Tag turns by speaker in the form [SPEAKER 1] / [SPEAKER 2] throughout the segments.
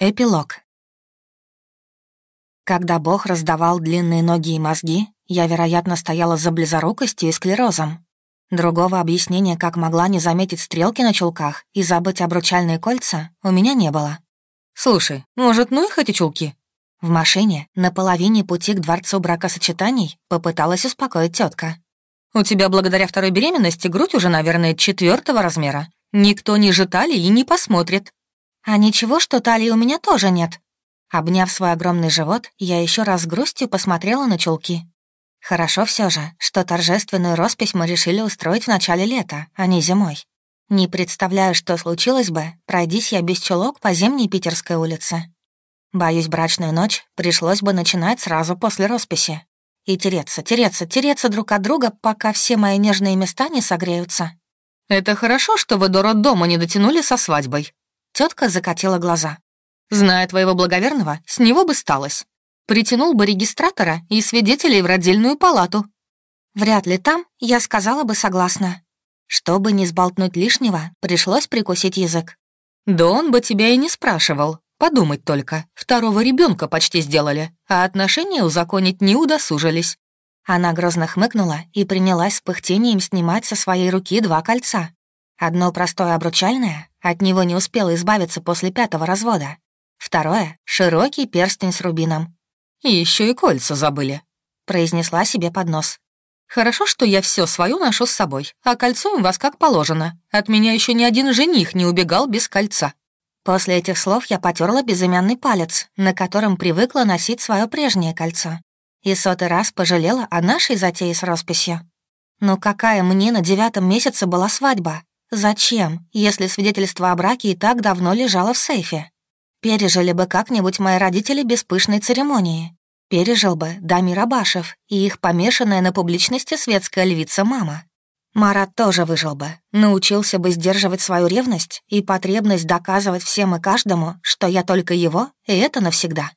[SPEAKER 1] Эпилог. Когда Бог раздавал длинные ноги и мозги, я, вероятно, стояла за близорукостью и склерозом. Другого объяснения, как могла не заметить стрелки на чулках и забыть обручальные кольца, у меня не было.
[SPEAKER 2] «Слушай, может, ну их эти чулки?»
[SPEAKER 1] В машине, на половине пути к дворцу бракосочетаний, попыталась успокоить тетка.
[SPEAKER 2] «У тебя благодаря второй беременности грудь уже, наверное, четвертого размера. Никто ниже талии и не посмотрит.
[SPEAKER 1] «А ничего, что талии у меня тоже нет?» Обняв свой огромный живот, я еще раз с грустью посмотрела на чулки. Хорошо все же, что торжественную роспись мы решили устроить в начале лета, а не зимой. Не представляю, что случилось бы, пройдись я без чулок по зимней Питерской улице. Боюсь, брачную ночь пришлось бы начинать сразу после росписи. И тереться, тереться, тереться друг от друга, пока все мои нежные места не согреются.
[SPEAKER 2] «Это хорошо, что вы до роддома не дотянули со свадьбой»,
[SPEAKER 1] Тетка закатила глаза.
[SPEAKER 2] «Зная твоего благоверного, с него бы сталось. Притянул бы регистратора и свидетелей в родильную палату».
[SPEAKER 1] «Вряд ли там, я сказала бы согласна. Чтобы не сболтнуть лишнего, пришлось прикусить язык».
[SPEAKER 2] «Да он бы тебя и не спрашивал. Подумать только, второго ребенка почти сделали, а отношения узаконить не удосужились».
[SPEAKER 1] Она грозно хмыкнула и принялась с пыхтением снимать со своей руки два кольца. Одно простое обручальное, от него не успела избавиться после пятого развода. Второе — широкий перстень с рубином.
[SPEAKER 2] «И еще и кольца забыли», — произнесла себе под нос. «Хорошо, что я все свое ношу с собой, а кольцуем вас как положено. От меня еще ни один жених не убегал без кольца».
[SPEAKER 1] После этих слов я потерла безымянный палец, на котором привыкла носить свое прежнее кольцо. И сотый раз пожалела о нашей затее с росписью. Ну какая мне на девятом месяце была свадьба? Зачем, если свидетельство о браке и так давно лежало в сейфе? Пережили бы как-нибудь мои родители без пышной церемонии. Пережил бы Дамир Абашев и их помешанная на публичности светская львица мама. Марат тоже выжил бы, научился бы сдерживать свою ревность и потребность доказывать всем и каждому, что я только его, и это навсегда.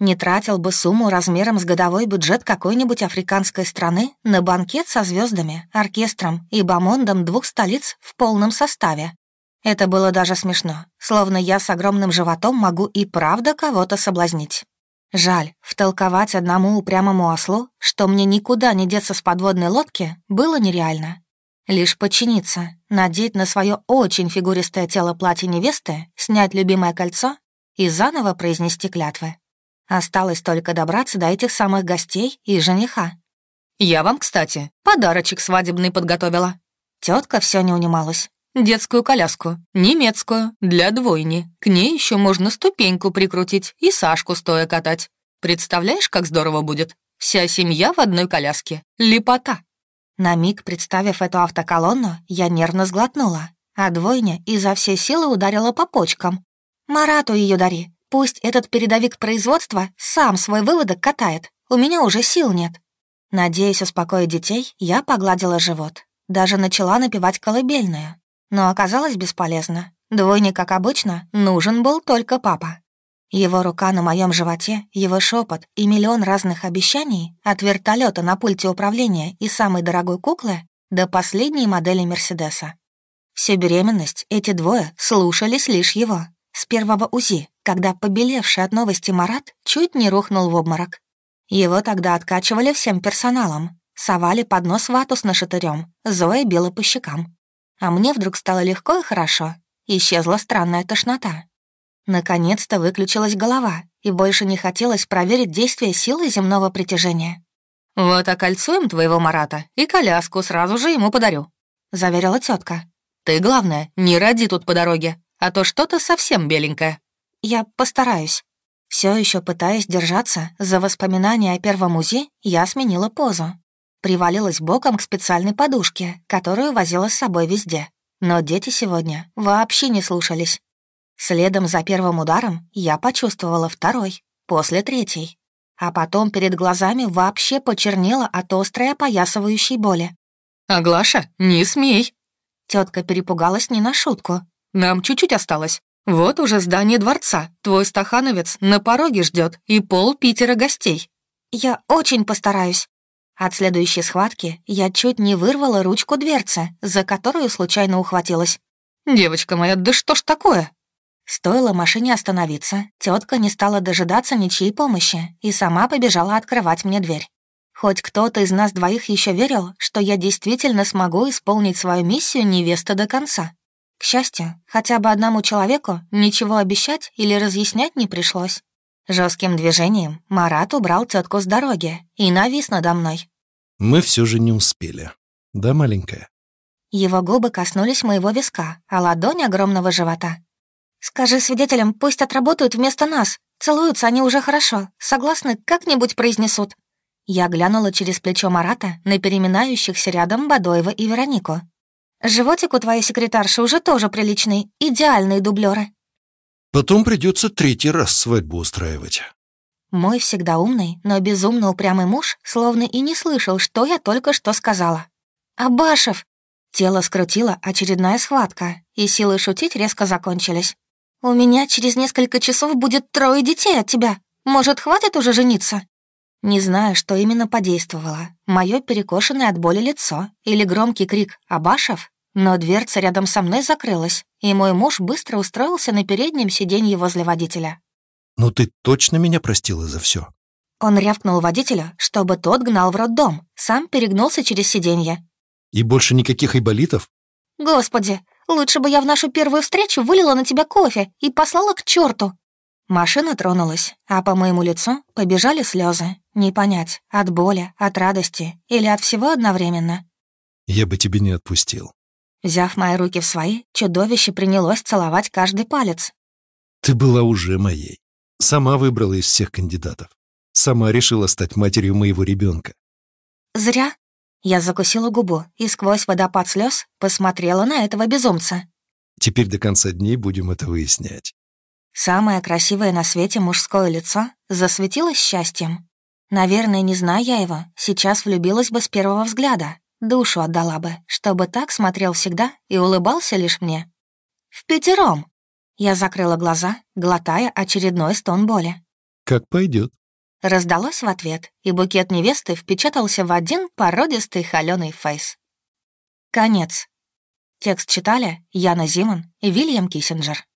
[SPEAKER 1] Не тратил бы сумму размером с годовой бюджет какой-нибудь африканской страны на банкет со звездами, оркестром и бомондом двух столиц в полном составе. Это было даже смешно, словно я с огромным животом могу и правда кого-то соблазнить. Жаль, втолковать одному упрямому ослу, что мне никуда не деться с подводной лодки, было нереально. Лишь подчиниться, надеть на свое очень фигуристое тело платье невесты, снять любимое кольцо и заново произнести клятвы. Осталось только добраться до этих самых гостей и жениха.
[SPEAKER 2] «Я вам, кстати, подарочек свадебный подготовила».
[SPEAKER 1] Тетка все не унималась.
[SPEAKER 2] «Детскую коляску, немецкую, для двойни. К ней еще можно ступеньку прикрутить и Сашку стоя катать. Представляешь, как здорово будет? Вся семья в одной коляске. Лепота».
[SPEAKER 1] На миг, представив эту автоколонну, я нервно сглотнула, а двойня изо всей силы ударила по почкам. «Марату ее дари, Пусть этот передовик производства сам свой выводок катает. У меня уже сил нет. Надеясь успокоить детей, я погладила живот. Даже начала напевать колыбельную. Но оказалось бесполезно. Двойник, как обычно, нужен был только папа. Его рука на моем животе, его шепот и миллион разных обещаний от вертолета на пульте управления и самой дорогой куклы до последней модели Мерседеса. Всю беременность эти двое слушались лишь его. С первого УЗИ, когда побелевший от новости Марат чуть не рухнул в обморок. Его тогда откачивали всем персоналом, совали под нос вату с нашатырем, Зоя била по щекам. А мне вдруг стало легко и хорошо, исчезла странная тошнота. Наконец-то выключилась голова, и больше не хотелось проверить действие силы земного притяжения.
[SPEAKER 2] «Вот окольцуем твоего Марата и коляску сразу же ему подарю», — заверила тетка. «Ты, главное, не роди тут по дороге, а то что-то совсем беленькое».
[SPEAKER 1] Я постараюсь. Все еще пытаясь держаться за воспоминания о первом УЗИ, я сменила позу. Привалилась боком к специальной подушке, которую возила с собой везде. Но дети сегодня вообще не слушались. Следом за первым ударом я почувствовала второй, после третьей. А потом перед глазами вообще почернело от острой опоясывающей боли.
[SPEAKER 2] «Аглаша, не смей!»
[SPEAKER 1] Тетка перепугалась не на шутку.
[SPEAKER 2] «Нам чуть-чуть осталось. Вот уже здание дворца. Твой стахановец на пороге ждет и пол Питера гостей.
[SPEAKER 1] Я очень постараюсь. От следующей схватки я чуть не вырвала ручку дверцы, за которую случайно ухватилась.
[SPEAKER 2] «Девочка моя, да что ж такое?»
[SPEAKER 1] Стоило машине остановиться, тетка не стала дожидаться ничьей помощи и сама побежала открывать мне дверь. Хоть кто-то из нас двоих еще верил, что я действительно смогу исполнить свою миссию невесты до конца. К счастью, хотя бы одному человеку ничего обещать или разъяснять не пришлось. Жестким движением Марат убрал тетку с дороги и навис надо мной.
[SPEAKER 3] Мы все же не успели. Да, маленькая?
[SPEAKER 1] Его губы коснулись моего виска, а ладонь огромного живота. «Скажи свидетелям, пусть отработают вместо нас. Целуются они уже хорошо. Согласны, как-нибудь произнесут». Я глянула через плечо Марата на переминающихся рядом Бадоева и Веронику. «Животик у твоей секретарши уже тоже приличный, идеальные дублеры.
[SPEAKER 3] Потом придется третий раз свадьбу устраивать.
[SPEAKER 1] Мой всегда умный, но безумно упрямый муж словно и не слышал, что я только что сказала. «Абашев!» Тело скрутило очередная схватка, и силы шутить резко закончились. «У меня через несколько часов будет трое детей от тебя. Может, хватит уже жениться?» Не знаю, что именно подействовало. Мое перекошенное от боли лицо или громкий крик «Абашев?» Но дверца рядом со мной закрылась, и мой муж быстро устроился на переднем сиденье возле водителя.
[SPEAKER 3] «Ну ты точно меня простила за все?
[SPEAKER 1] Он рявкнул водителя, чтобы тот гнал в роддом, сам перегнулся через сиденье.
[SPEAKER 3] «И больше никаких айболитов?»
[SPEAKER 1] «Господи, лучше бы я в нашу первую встречу вылила на тебя кофе и послала к черту. Машина тронулась, а по моему лицу побежали слезы. Не понять, от боли, от радости или от всего одновременно.
[SPEAKER 3] «Я бы тебе не отпустил».
[SPEAKER 1] Взяв мои руки в свои, чудовище принялось целовать каждый палец.
[SPEAKER 3] «Ты была уже моей. Сама выбрала из всех кандидатов. Сама решила стать матерью моего ребенка.
[SPEAKER 1] «Зря». Я закусила губу и сквозь водопад слез посмотрела на этого безумца.
[SPEAKER 3] «Теперь до конца дней будем это выяснять».
[SPEAKER 1] Самое красивое на свете мужское лицо засветилось счастьем. Наверное, не зная я его, сейчас влюбилась бы с первого взгляда, душу отдала бы, чтобы так смотрел всегда и улыбался лишь мне. В пятером. Я закрыла глаза, глотая очередной стон боли.
[SPEAKER 3] «Как пойдет.
[SPEAKER 1] Раздалось в ответ, и букет невесты впечатался в один породистый холёный фейс. Конец. Текст читали Яна Зиман и Вильям Киссинджер.